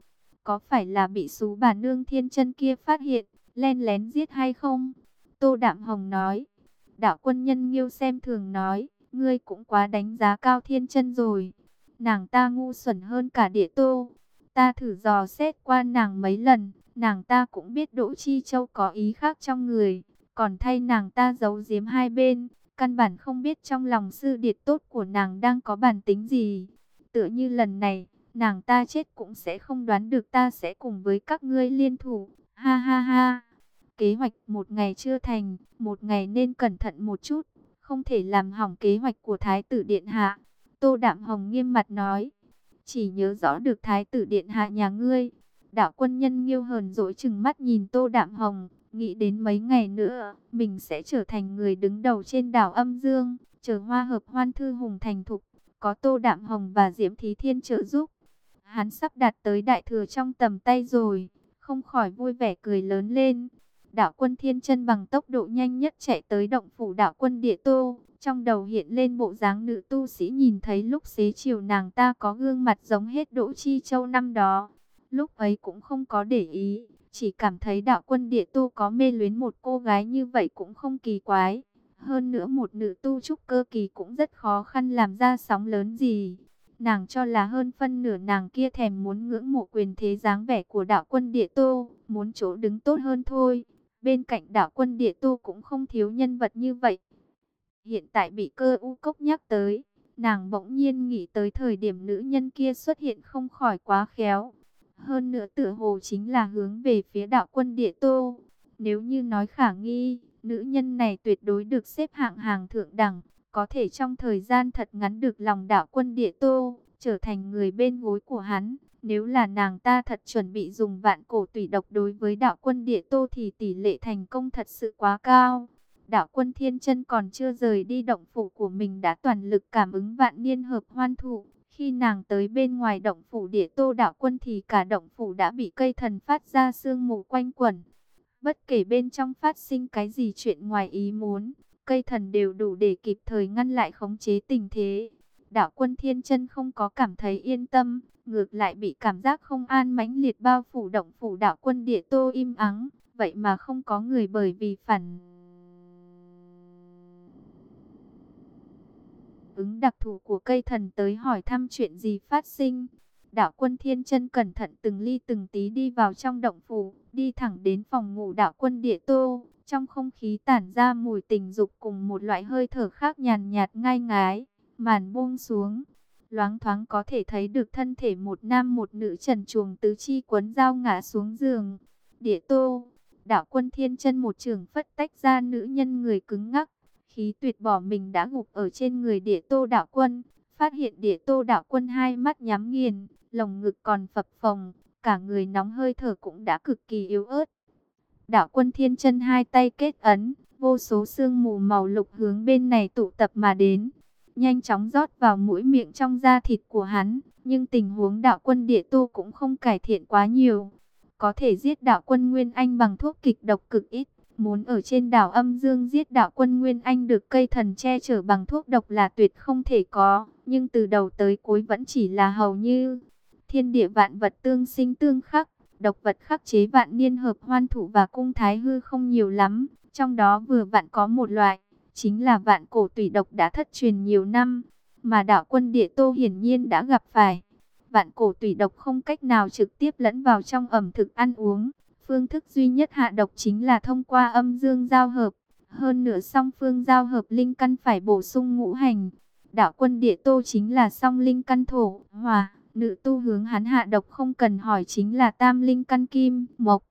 Có phải là bị xú bà nương thiên chân kia phát hiện, len lén giết hay không? Tô Đạm Hồng nói. Đạo quân nhân nghiêu xem thường nói, ngươi cũng quá đánh giá cao thiên chân rồi. Nàng ta ngu xuẩn hơn cả địa tô. Ta thử dò xét qua nàng mấy lần, Nàng ta cũng biết Đỗ Chi Châu có ý khác trong người, còn thay nàng ta giấu giếm hai bên, căn bản không biết trong lòng sư điệt tốt của nàng đang có bản tính gì. Tựa như lần này, nàng ta chết cũng sẽ không đoán được ta sẽ cùng với các ngươi liên thủ. Ha ha ha. Kế hoạch một ngày chưa thành, một ngày nên cẩn thận một chút, không thể làm hỏng kế hoạch của Thái tử Điện Hạ. Tô Đạm Hồng nghiêm mặt nói, chỉ nhớ rõ được Thái tử Điện Hạ nhà ngươi, Đạo quân nhân nghiêu hờn dỗi chừng mắt nhìn Tô Đạm Hồng, nghĩ đến mấy ngày nữa, mình sẽ trở thành người đứng đầu trên đảo âm dương, chờ hoa hợp hoan thư hùng thành thục, có Tô Đạm Hồng và Diễm Thí Thiên trợ giúp. Hắn sắp đạt tới đại thừa trong tầm tay rồi, không khỏi vui vẻ cười lớn lên. Đạo quân thiên chân bằng tốc độ nhanh nhất chạy tới động phủ đạo quân địa tô, trong đầu hiện lên bộ dáng nữ tu sĩ nhìn thấy lúc xế chiều nàng ta có gương mặt giống hết Đỗ Chi Châu năm đó. Lúc ấy cũng không có để ý, chỉ cảm thấy đạo quân địa tu có mê luyến một cô gái như vậy cũng không kỳ quái. Hơn nữa một nữ tu trúc cơ kỳ cũng rất khó khăn làm ra sóng lớn gì. Nàng cho là hơn phân nửa nàng kia thèm muốn ngưỡng mộ quyền thế dáng vẻ của đạo quân địa tô, muốn chỗ đứng tốt hơn thôi. Bên cạnh đạo quân địa tu cũng không thiếu nhân vật như vậy. Hiện tại bị cơ u cốc nhắc tới, nàng bỗng nhiên nghĩ tới thời điểm nữ nhân kia xuất hiện không khỏi quá khéo. Hơn nữa tựa hồ chính là hướng về phía đạo quân địa tô. Nếu như nói khả nghi, nữ nhân này tuyệt đối được xếp hạng hàng thượng đẳng, có thể trong thời gian thật ngắn được lòng đạo quân địa tô, trở thành người bên gối của hắn. Nếu là nàng ta thật chuẩn bị dùng vạn cổ tùy độc đối với đạo quân địa tô thì tỷ lệ thành công thật sự quá cao. Đạo quân thiên chân còn chưa rời đi động phủ của mình đã toàn lực cảm ứng vạn niên hợp hoan thụ. Khi nàng tới bên ngoài động phủ địa tô đạo quân thì cả động phủ đã bị cây thần phát ra sương mù quanh quẩn. Bất kể bên trong phát sinh cái gì chuyện ngoài ý muốn, cây thần đều đủ để kịp thời ngăn lại khống chế tình thế. Đạo quân thiên chân không có cảm thấy yên tâm, ngược lại bị cảm giác không an mãnh liệt bao phủ động phủ đạo quân địa tô im ắng, vậy mà không có người bởi vì phản ứng đặc thù của cây thần tới hỏi thăm chuyện gì phát sinh. Đạo quân thiên chân cẩn thận từng ly từng tí đi vào trong động phủ, đi thẳng đến phòng ngủ đạo quân địa tô. Trong không khí tản ra mùi tình dục cùng một loại hơi thở khác nhàn nhạt ngai ngái, màn buông xuống. Loáng thoáng có thể thấy được thân thể một nam một nữ trần chuồng tứ chi quấn dao ngã xuống giường. Địa tô, đạo quân thiên chân một trường phất tách ra nữ nhân người cứng ngắc. Khí tuyệt bỏ mình đã gục ở trên người địa tô đạo quân. Phát hiện địa tô đạo quân hai mắt nhắm nghiền, lồng ngực còn phập phồng, cả người nóng hơi thở cũng đã cực kỳ yếu ớt. Đạo quân thiên chân hai tay kết ấn, vô số sương mù màu lục hướng bên này tụ tập mà đến. Nhanh chóng rót vào mũi miệng trong da thịt của hắn, nhưng tình huống đạo quân địa tu cũng không cải thiện quá nhiều. Có thể giết đạo quân Nguyên Anh bằng thuốc kịch độc cực ít. Muốn ở trên đảo âm dương giết đạo quân Nguyên Anh được cây thần che chở bằng thuốc độc là tuyệt không thể có. Nhưng từ đầu tới cuối vẫn chỉ là hầu như thiên địa vạn vật tương sinh tương khắc độc vật khắc chế vạn niên hợp hoan thủ và cung thái hư không nhiều lắm, trong đó vừa vạn có một loại, chính là vạn cổ tùy độc đã thất truyền nhiều năm, mà đạo quân địa tô hiển nhiên đã gặp phải. Vạn cổ tùy độc không cách nào trực tiếp lẫn vào trong ẩm thực ăn uống, phương thức duy nhất hạ độc chính là thông qua âm dương giao hợp, hơn nữa song phương giao hợp linh căn phải bổ sung ngũ hành. Đạo quân địa tô chính là song linh căn thổ, hòa Nữ tu hướng hắn hạ độc không cần hỏi chính là tam linh căn kim, mộc.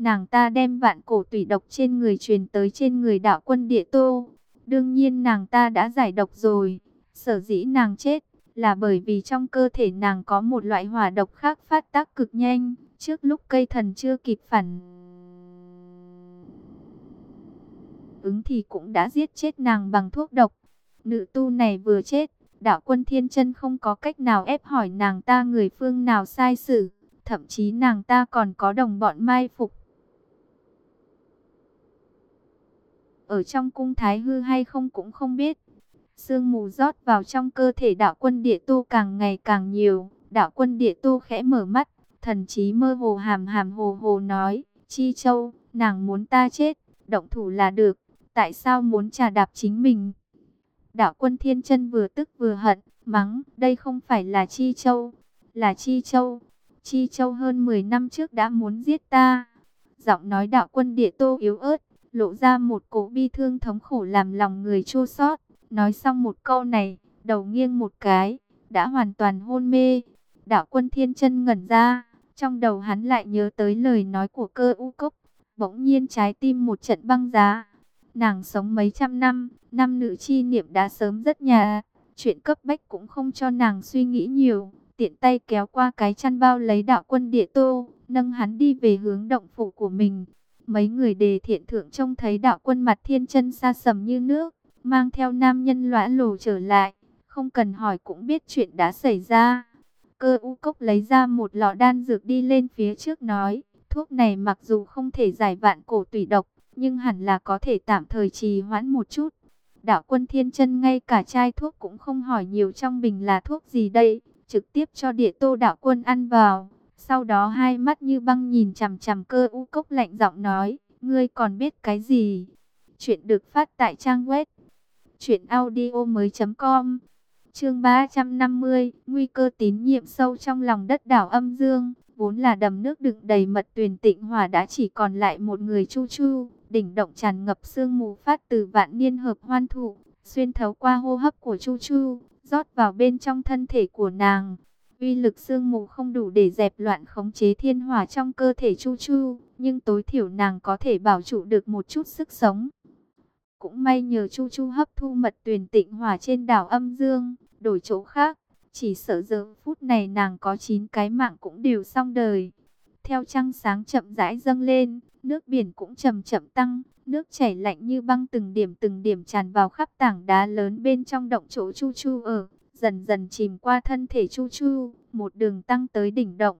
Nàng ta đem vạn cổ tùy độc trên người truyền tới trên người đạo quân địa tô. Đương nhiên nàng ta đã giải độc rồi. Sở dĩ nàng chết là bởi vì trong cơ thể nàng có một loại hỏa độc khác phát tác cực nhanh. Trước lúc cây thần chưa kịp phản ứng thì cũng đã giết chết nàng bằng thuốc độc. Nữ tu này vừa chết, đạo quân thiên chân không có cách nào ép hỏi nàng ta người phương nào sai xử, thậm chí nàng ta còn có đồng bọn mai phục. Ở trong cung thái hư hay không cũng không biết. Sương mù rót vào trong cơ thể đạo quân địa tu càng ngày càng nhiều. Đạo quân địa tu khẽ mở mắt, thần trí mơ hồ hàm hàm hồ hồ nói, Chi Châu, nàng muốn ta chết, động thủ là được, tại sao muốn trà đạp chính mình? Đạo quân thiên chân vừa tức vừa hận, mắng, đây không phải là Chi Châu, là Chi Châu. Chi Châu hơn 10 năm trước đã muốn giết ta. Giọng nói đạo quân địa tô yếu ớt, lộ ra một cỗ bi thương thống khổ làm lòng người chua xót. Nói xong một câu này, đầu nghiêng một cái, đã hoàn toàn hôn mê. Đạo quân thiên chân ngẩn ra, trong đầu hắn lại nhớ tới lời nói của cơ u cốc. Bỗng nhiên trái tim một trận băng giá. Nàng sống mấy trăm năm, năm nữ chi niệm đã sớm rất nhà. Chuyện cấp bách cũng không cho nàng suy nghĩ nhiều. Tiện tay kéo qua cái chăn bao lấy đạo quân địa tô, nâng hắn đi về hướng động phủ của mình. Mấy người đề thiện thượng trông thấy đạo quân mặt thiên chân xa sầm như nước, mang theo nam nhân lõa lồ trở lại. Không cần hỏi cũng biết chuyện đã xảy ra. Cơ u cốc lấy ra một lọ đan dược đi lên phía trước nói, thuốc này mặc dù không thể giải vạn cổ tùy độc, nhưng hẳn là có thể tạm thời trì hoãn một chút. Đạo quân thiên chân ngay cả chai thuốc cũng không hỏi nhiều trong bình là thuốc gì đây, trực tiếp cho địa tô đạo quân ăn vào. Sau đó hai mắt như băng nhìn chằm chằm cơ u cốc lạnh giọng nói, ngươi còn biết cái gì? Chuyện được phát tại trang web chuyểnaudio.com Chương 350, nguy cơ tín nhiệm sâu trong lòng đất đảo âm dương, Vốn là đầm nước đựng đầy mật tuyền tịnh hòa đã chỉ còn lại một người chu chu. Đỉnh động tràn ngập sương mù phát từ vạn niên hợp hoan thụ, xuyên thấu qua hô hấp của chu chu, rót vào bên trong thân thể của nàng. Uy lực sương mù không đủ để dẹp loạn khống chế thiên hỏa trong cơ thể chu chu, nhưng tối thiểu nàng có thể bảo trụ được một chút sức sống. Cũng may nhờ chu chu hấp thu mật tuyền tịnh hỏa trên đảo âm dương, đổi chỗ khác, chỉ sợ giờ phút này nàng có 9 cái mạng cũng đều xong đời. Theo trăng sáng chậm rãi dâng lên, nước biển cũng chậm chậm tăng, nước chảy lạnh như băng từng điểm từng điểm tràn vào khắp tảng đá lớn bên trong động chỗ Chu Chu ở, dần dần chìm qua thân thể Chu Chu, một đường tăng tới đỉnh động.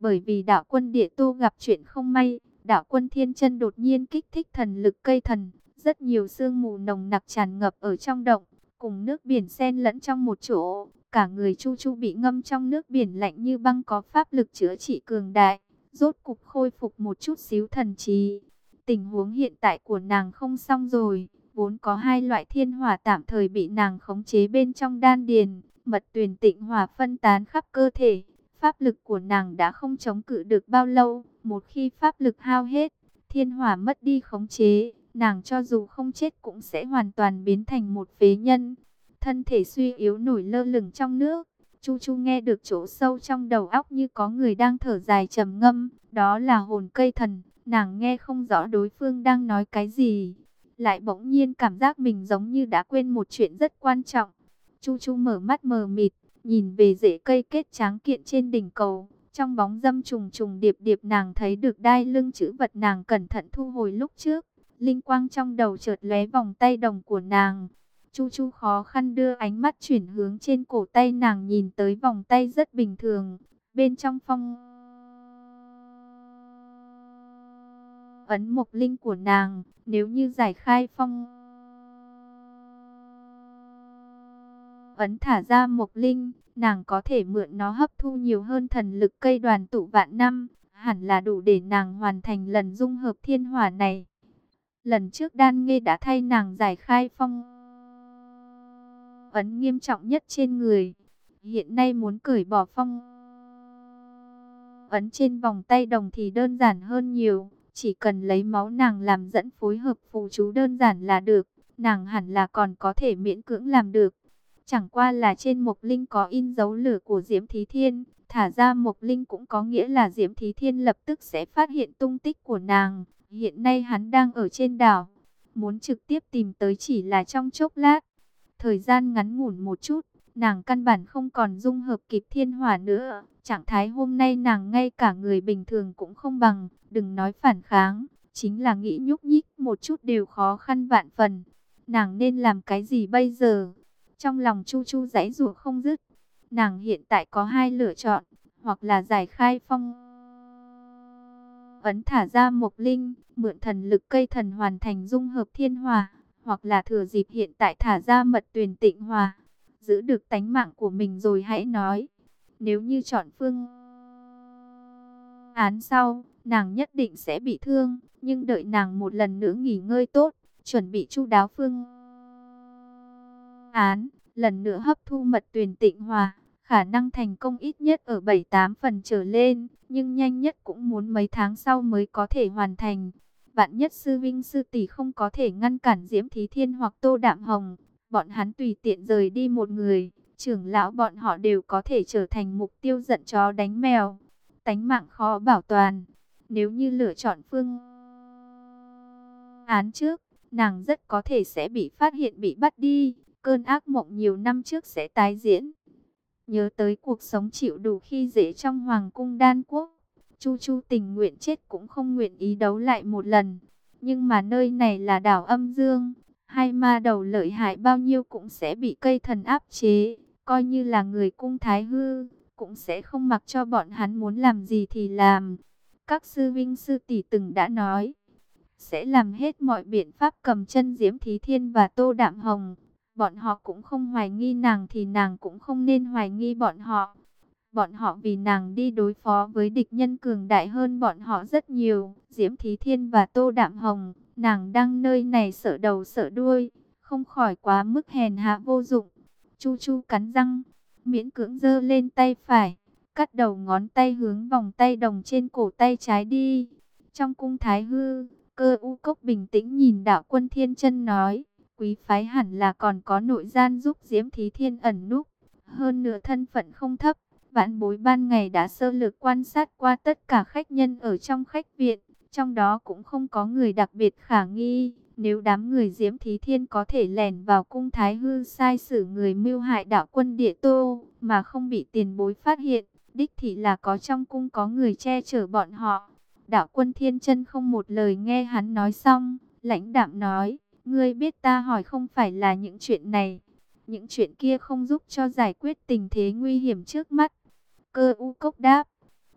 Bởi vì đạo quân địa tu gặp chuyện không may, đạo quân thiên chân đột nhiên kích thích thần lực cây thần, rất nhiều sương mù nồng nặc tràn ngập ở trong động, cùng nước biển xen lẫn trong một chỗ, Cả người Chu Chu bị ngâm trong nước biển lạnh như băng có pháp lực chữa trị cường đại, rốt cục khôi phục một chút xíu thần trí. Tình huống hiện tại của nàng không xong rồi, vốn có hai loại thiên hỏa tạm thời bị nàng khống chế bên trong đan điền, mật tuyền tịnh hỏa phân tán khắp cơ thể. Pháp lực của nàng đã không chống cự được bao lâu, một khi pháp lực hao hết, thiên hỏa mất đi khống chế, nàng cho dù không chết cũng sẽ hoàn toàn biến thành một phế nhân thân thể suy yếu nổi lơ lửng trong nước. Chu Chu nghe được chỗ sâu trong đầu óc như có người đang thở dài trầm ngâm, đó là hồn cây thần, nàng nghe không rõ đối phương đang nói cái gì, lại bỗng nhiên cảm giác mình giống như đã quên một chuyện rất quan trọng. Chu Chu mở mắt mờ mịt, nhìn về rễ cây kết tráng kiện trên đỉnh cầu, trong bóng dâm trùng trùng điệp điệp nàng thấy được đai lưng chữ vật nàng cẩn thận thu hồi lúc trước, linh quang trong đầu chợt lóe vòng tay đồng của nàng Chu Chu khó khăn đưa ánh mắt chuyển hướng trên cổ tay nàng nhìn tới vòng tay rất bình thường. Bên trong phong ấn mộc linh của nàng, nếu như giải khai phong ấn thả ra mộc linh, nàng có thể mượn nó hấp thu nhiều hơn thần lực cây đoàn tụ vạn năm, hẳn là đủ để nàng hoàn thành lần dung hợp thiên hỏa này. Lần trước đan nghe đã thay nàng giải khai phong ấn nghiêm trọng nhất trên người. Hiện nay muốn cởi bỏ phong ấn trên vòng tay đồng thì đơn giản hơn nhiều. Chỉ cần lấy máu nàng làm dẫn phối hợp phù chú đơn giản là được. Nàng hẳn là còn có thể miễn cưỡng làm được. Chẳng qua là trên mộc linh có in dấu lửa của Diễm Thí Thiên. Thả ra mộc linh cũng có nghĩa là Diễm Thí Thiên lập tức sẽ phát hiện tung tích của nàng. Hiện nay hắn đang ở trên đảo. Muốn trực tiếp tìm tới chỉ là trong chốc lát. Thời gian ngắn ngủn một chút, nàng căn bản không còn dung hợp kịp thiên hỏa nữa. Trạng thái hôm nay nàng ngay cả người bình thường cũng không bằng, đừng nói phản kháng, chính là nghĩ nhúc nhích một chút đều khó khăn vạn phần. Nàng nên làm cái gì bây giờ? Trong lòng Chu Chu giãy giụa không dứt. Nàng hiện tại có hai lựa chọn, hoặc là giải khai phong ấn thả ra mộc linh, mượn thần lực cây thần hoàn thành dung hợp thiên hòa, hoặc là thừa dịp hiện tại thả ra mật tuyền tịnh hòa, giữ được tánh mạng của mình rồi hãy nói. Nếu như chọn phương án sau, nàng nhất định sẽ bị thương, nhưng đợi nàng một lần nữa nghỉ ngơi tốt, chuẩn bị chu đáo phương án, lần nữa hấp thu mật tuyền tịnh hòa, khả năng thành công ít nhất ở 7-8 phần trở lên, nhưng nhanh nhất cũng muốn mấy tháng sau mới có thể hoàn thành. Vạn nhất sư vinh sư tỷ không có thể ngăn cản Diễm Thí Thiên hoặc Tô Đạm Hồng, bọn hắn tùy tiện rời đi một người, trưởng lão bọn họ đều có thể trở thành mục tiêu giận chó đánh mèo. Tánh mạng khó bảo toàn, nếu như lựa chọn phương án trước, nàng rất có thể sẽ bị phát hiện bị bắt đi, cơn ác mộng nhiều năm trước sẽ tái diễn. Nhớ tới cuộc sống chịu đủ khi dễ trong hoàng cung đan quốc, Chu Chu tình nguyện chết cũng không nguyện ý đấu lại một lần. Nhưng mà nơi này là đảo âm dương, hai ma đầu lợi hại bao nhiêu cũng sẽ bị cây thần áp chế, coi như là người cung thái hư, cũng sẽ không mặc cho bọn hắn muốn làm gì thì làm. Các sư vinh sư tỷ từng đã nói, sẽ làm hết mọi biện pháp cầm chân Diễm Thí Thiên và Tô Đạm Hồng. Bọn họ cũng không hoài nghi nàng thì nàng cũng không nên hoài nghi bọn họ. Bọn họ vì nàng đi đối phó với địch nhân cường đại hơn bọn họ rất nhiều. Diễm Thí Thiên và Tô Đạm Hồng, nàng đang nơi này sợ đầu sợ đuôi, không khỏi quá mức hèn hạ vô dụng. Chu Chu cắn răng, miễn cưỡng giơ lên tay phải, cắt đầu ngón tay hướng vòng tay đồng trên cổ tay trái đi. Trong cung thái hư, cơ u cốc bình tĩnh nhìn đạo quân thiên chân nói, quý phái hẳn là còn có nội gian giúp diễm thí thiên ẩn núp. Hơn nửa thân phận không thấp, vãn bối ban ngày đã sơ lược quan sát qua tất cả khách nhân ở trong khách viện, trong đó cũng không có người đặc biệt khả nghi. Nếu đám người diễm thí thiên có thể lẻn vào cung thái hư sai xử người mưu hại đạo quân địa tô, mà không bị tiền bối phát hiện, đích thị là có trong cung có người che chở bọn họ. Đạo quân thiên chân không một lời nghe hắn nói xong, lãnh đạm nói, ngươi biết ta hỏi không phải là những chuyện này. Những chuyện kia không giúp cho giải quyết tình thế nguy hiểm trước mắt. Cơ u cốc đáp,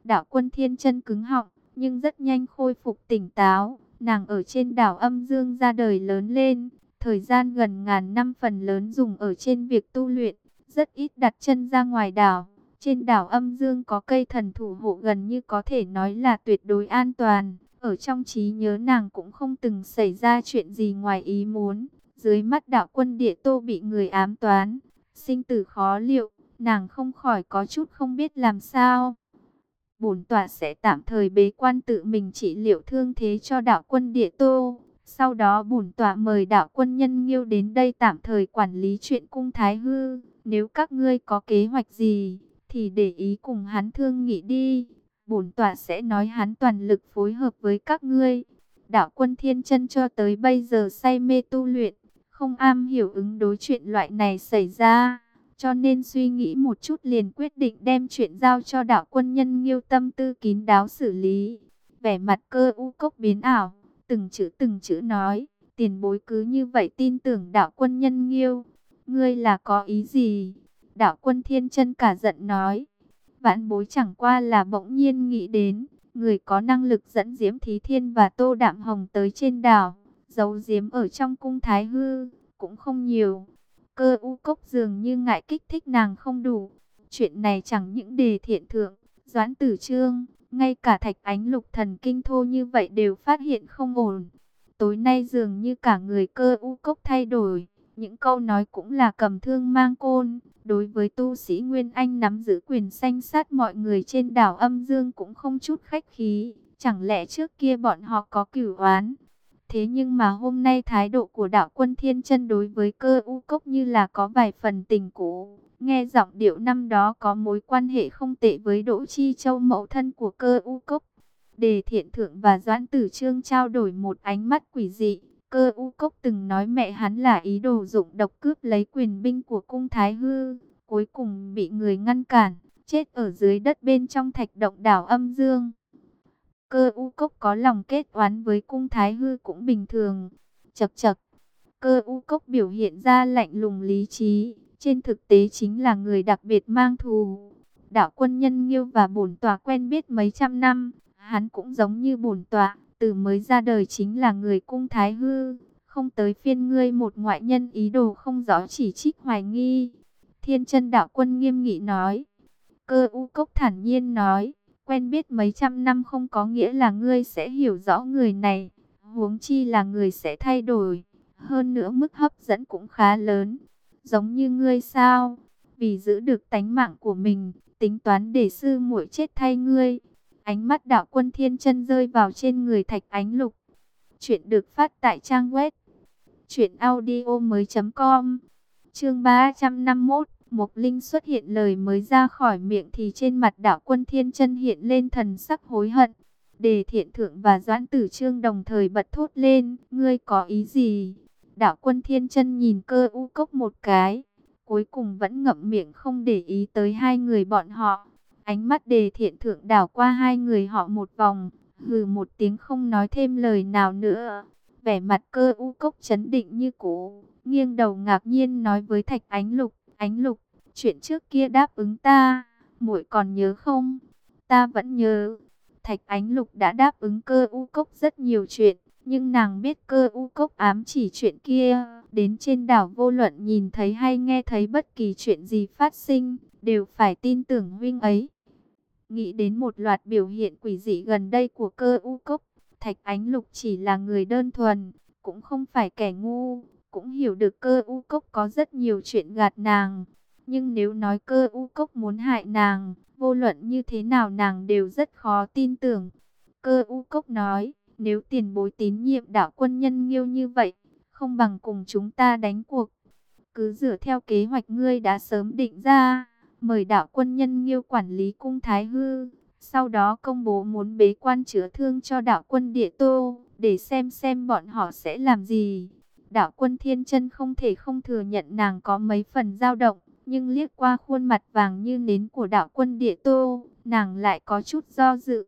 đạo quân thiên chân cứng họng, nhưng rất nhanh khôi phục tỉnh táo. Nàng ở trên đảo âm dương ra đời lớn lên, thời gian gần ngàn năm phần lớn dùng ở trên việc tu luyện, rất ít đặt chân ra ngoài đảo. Trên đảo âm dương có cây thần thủ hộ gần như có thể nói là tuyệt đối an toàn. Ở trong trí nhớ nàng cũng không từng xảy ra chuyện gì ngoài ý muốn. Dưới mắt đạo quân địa tô bị người ám toán, sinh tử khó liệu, nàng không khỏi có chút không biết làm sao. Bổn tọa sẽ tạm thời bế quan tự mình trị liệu thương thế cho đạo quân địa tô. Sau đó bổn tọa mời đạo quân nhân nghiêu đến đây tạm thời quản lý chuyện cung thái hư. Nếu các ngươi có kế hoạch gì, thì để ý cùng hắn thương nghị đi. Bổn tọa sẽ nói hắn toàn lực phối hợp với các ngươi. Đạo quân thiên chân cho tới bây giờ say mê tu luyện, không am hiểu ứng đối chuyện loại này xảy ra. Cho nên suy nghĩ một chút liền quyết định đem chuyện giao cho đạo quân nhân nghiêu tâm tư kín đáo xử lý. Vẻ mặt cơ u cốc biến ảo, từng chữ từng chữ nói, tiền bối cứ như vậy tin tưởng đạo quân nhân nghiêu. Ngươi là có ý gì? Đạo quân thiên chân cả giận nói. Vãn bối chẳng qua là bỗng nhiên nghĩ đến, người có năng lực dẫn Diễm Thí Thiên và Tô Đạm Hồng tới trên đảo, giấu Diễm ở trong cung Thái Hư, cũng không nhiều. Cơ u cốc dường như ngại kích thích nàng không đủ. Chuyện này chẳng những đề thiện thượng, doãn tử trương, ngay cả thạch ánh lục thần kinh thô như vậy đều phát hiện không ổn. Tối nay dường như cả người cơ u cốc thay đổi, những câu nói cũng là cầm thương mang côn. Đối với tu sĩ Nguyên Anh nắm giữ quyền sanh sát mọi người trên đảo âm dương cũng không chút khách khí. Chẳng lẽ trước kia bọn họ có cửu oán? Thế nhưng mà hôm nay thái độ của đạo quân thiên chân đối với cơ u cốc như là có vài phần tình cũ. Nghe giọng điệu năm đó có mối quan hệ không tệ với Đỗ Chi Châu mẫu thân của cơ u cốc. Đề thiện thượng và doãn tử trương trao đổi một ánh mắt quỷ dị. Cơ u cốc từng nói mẹ hắn là ý đồ dụng độc cướp lấy quyền binh của cung Thái Hư. Cuối cùng bị người ngăn cản, chết ở dưới đất bên trong thạch động đảo âm dương. Cơ u cốc có lòng kết oán với cung thái hư cũng bình thường. Chật chật, cơ u cốc biểu hiện ra lạnh lùng lý trí, trên thực tế chính là người đặc biệt mang thù. Đạo quân nhân nghiêu và bổn tòa quen biết mấy trăm năm, hắn cũng giống như bổn tòa, từ mới ra đời chính là người cung thái hư. Không tới phiên ngươi một ngoại nhân ý đồ không rõ chỉ trích hoài nghi. Thiên chân đạo quân nghiêm nghị nói. Cơ u cốc thản nhiên nói Quen biết mấy trăm năm không có nghĩa là ngươi sẽ hiểu rõ người này, huống chi là người sẽ thay đổi. Hơn nữa mức hấp dẫn cũng khá lớn, giống như ngươi sao? Vì giữ được tánh mạng của mình, tính toán để sư muội chết thay ngươi. Ánh mắt đạo quân thiên chân rơi vào trên người thạch ánh lục. Chuyện được phát tại trang web chuyện audio mới.com Chương 351 Mộc Linh xuất hiện lời mới ra khỏi miệng thì trên mặt đạo quân thiên chân hiện lên thần sắc hối hận. Đề thiện thượng và doãn tử trương đồng thời bật thốt lên, ngươi có ý gì? Đạo quân thiên chân nhìn cơ u cốc một cái, cuối cùng vẫn ngậm miệng không để ý tới hai người bọn họ. Ánh mắt đề thiện thượng đảo qua hai người họ một vòng, hừ một tiếng không nói thêm lời nào nữa. Vẻ mặt cơ u cốc chấn định như cũ, nghiêng đầu ngạc nhiên nói với thạch ánh lục, ánh lục, Chuyện trước kia đáp ứng ta, muội còn nhớ không? Ta vẫn nhớ. Thạch Ánh Lục đã đáp ứng cơ u cốc rất nhiều chuyện, nhưng nàng biết cơ u cốc ám chỉ chuyện kia. Đến trên đảo vô luận nhìn thấy hay nghe thấy bất kỳ chuyện gì phát sinh, đều phải tin tưởng huynh ấy. Nghĩ đến một loạt biểu hiện quỷ dị gần đây của cơ u cốc, Thạch Ánh Lục chỉ là người đơn thuần, cũng không phải kẻ ngu, cũng hiểu được cơ u cốc có rất nhiều chuyện gạt nàng. Nhưng nếu nói cơ u cốc muốn hại nàng, Vô luận như thế nào nàng đều rất khó tin tưởng. Cơ u cốc nói, nếu tiền bối tín nhiệm đạo quân nhân nghiêu như vậy, không bằng cùng chúng ta đánh cuộc. Cứ dựa theo kế hoạch ngươi đã sớm định ra, mời đạo quân nhân nghiêu quản lý cung Thái Hư. Sau đó công bố muốn bế quan chữa thương cho đạo quân địa tô, để xem xem bọn họ sẽ làm gì. Đạo quân thiên chân không thể không thừa nhận nàng có mấy phần dao động, nhưng liếc qua khuôn mặt vàng như nến của đạo quân địa tô, nàng lại có chút do dự.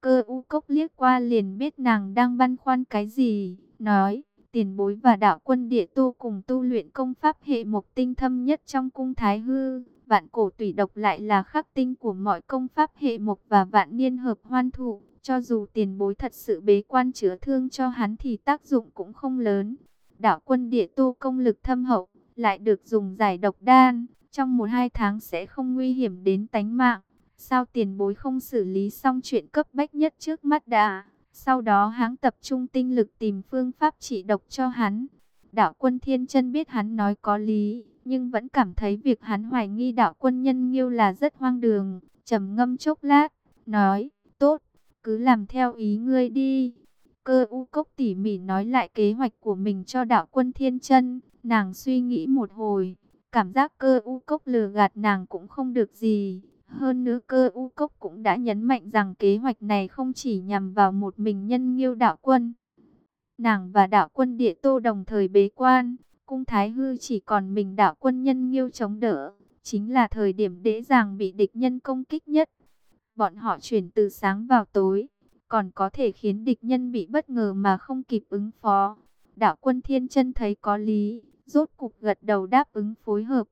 Cơ u cốc liếc qua liền biết nàng đang băn khoăn cái gì, nói, tiền bối và đạo quân địa tô cùng tu luyện công pháp hệ mộc tinh thâm nhất trong cung thái hư. Vạn cổ tùy độc lại là khắc tinh của mọi công pháp hệ mộc và vạn niên hợp hoan thụ. Cho dù tiền bối thật sự bế quan chữa thương cho hắn thì tác dụng cũng không lớn. Đạo quân địa tu công lực thâm hậu, lại được dùng giải độc đan, trong một hai tháng sẽ không nguy hiểm đến tánh mạng. Sao tiền bối không xử lý xong chuyện cấp bách nhất trước mắt đã? Sau đó hãng tập trung tinh lực tìm phương pháp trị độc cho hắn. Đạo quân thiên chân biết hắn nói có lý, nhưng vẫn cảm thấy việc hắn hoài nghi đạo quân nhân nghiêu là rất hoang đường. trầm ngâm chốc lát, nói, tốt, cứ làm theo ý ngươi đi. Cơ u cốc tỉ mỉ nói lại kế hoạch của mình cho đạo quân thiên chân. Nàng suy nghĩ một hồi, cảm giác cơ u cốc lừa gạt nàng cũng không được gì. Hơn nữa cơ u cốc cũng đã nhấn mạnh rằng kế hoạch này không chỉ nhằm vào một mình nhân nghiêu đạo quân. Nàng và đạo quân địa tô đồng thời bế quan, cung thái hư chỉ còn mình đạo quân nhân nghiêu chống đỡ, chính là thời điểm dễ dàng bị địch nhân công kích nhất. Bọn họ chuyển từ sáng vào tối, còn có thể khiến địch nhân bị bất ngờ mà không kịp ứng phó. Đạo quân thiên chân thấy có lý, rốt cục gật đầu đáp ứng phối hợp.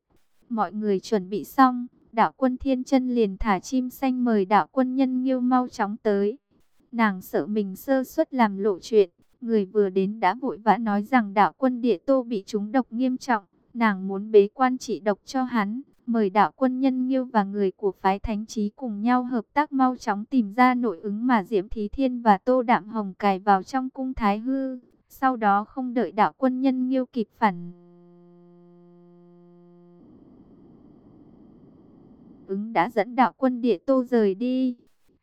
Mọi người chuẩn bị xong, đạo quân thiên chân liền thả chim xanh mời đạo quân nhân nghiêu mau chóng tới. Nàng sợ mình sơ suất làm lộ chuyện, người vừa đến đã vội vã nói rằng đạo quân địa tô bị trúng độc nghiêm trọng, nàng muốn bế quan trị độc cho hắn, mời đạo quân nhân nghiêu và người của phái thánh trí cùng nhau hợp tác mau chóng tìm ra nội ứng mà Diễm Thí Thiên và Tô Đạm Hồng cài vào trong cung Thái Hư, sau đó không đợi đạo quân nhân nghiêu kịp phản ứng đã dẫn đạo quân địa tô rời đi.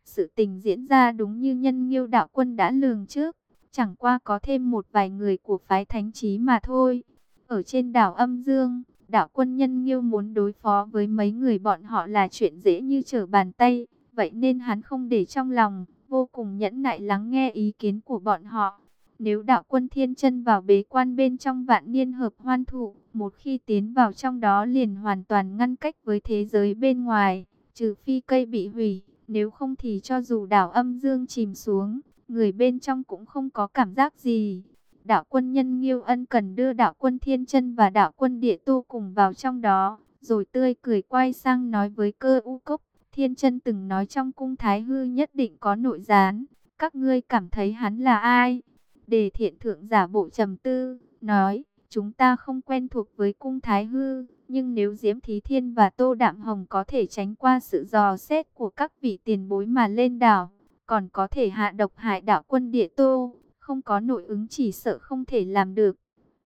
Sự tình diễn ra đúng như nhân nghiêu đạo quân đã lường trước, chẳng qua có thêm một vài người của phái thánh trí mà thôi. Ở trên đảo âm dương, đạo quân nhân nghiêu muốn đối phó với mấy người bọn họ là chuyện dễ như trở bàn tay, vậy nên hắn không để trong lòng, vô cùng nhẫn nại lắng nghe ý kiến của bọn họ. Nếu đạo quân thiên chân vào bế quan bên trong vạn niên hợp hoan thụ, một khi tiến vào trong đó liền hoàn toàn ngăn cách với thế giới bên ngoài, trừ phi cây bị hủy, nếu không thì cho dù đảo âm dương chìm xuống, người bên trong cũng không có cảm giác gì. Đạo quân nhân Nghiêu Ân cần đưa đạo quân Thiên chân và đạo quân Địa Tu cùng vào trong đó, rồi tươi cười quay sang nói với cơ u cốc. Thiên chân từng nói trong cung Thái Hư nhất định có nội gián, các ngươi cảm thấy hắn là ai? Đề thiện thượng giả bộ trầm tư, nói, chúng ta không quen thuộc với cung Thái Hư, nhưng nếu Diễm Thí Thiên và Tô Đạm Hồng có thể tránh qua sự dò xét của các vị tiền bối mà lên đảo, còn có thể hạ độc hại đạo quân địa Tô, không có nội ứng chỉ sợ không thể làm được.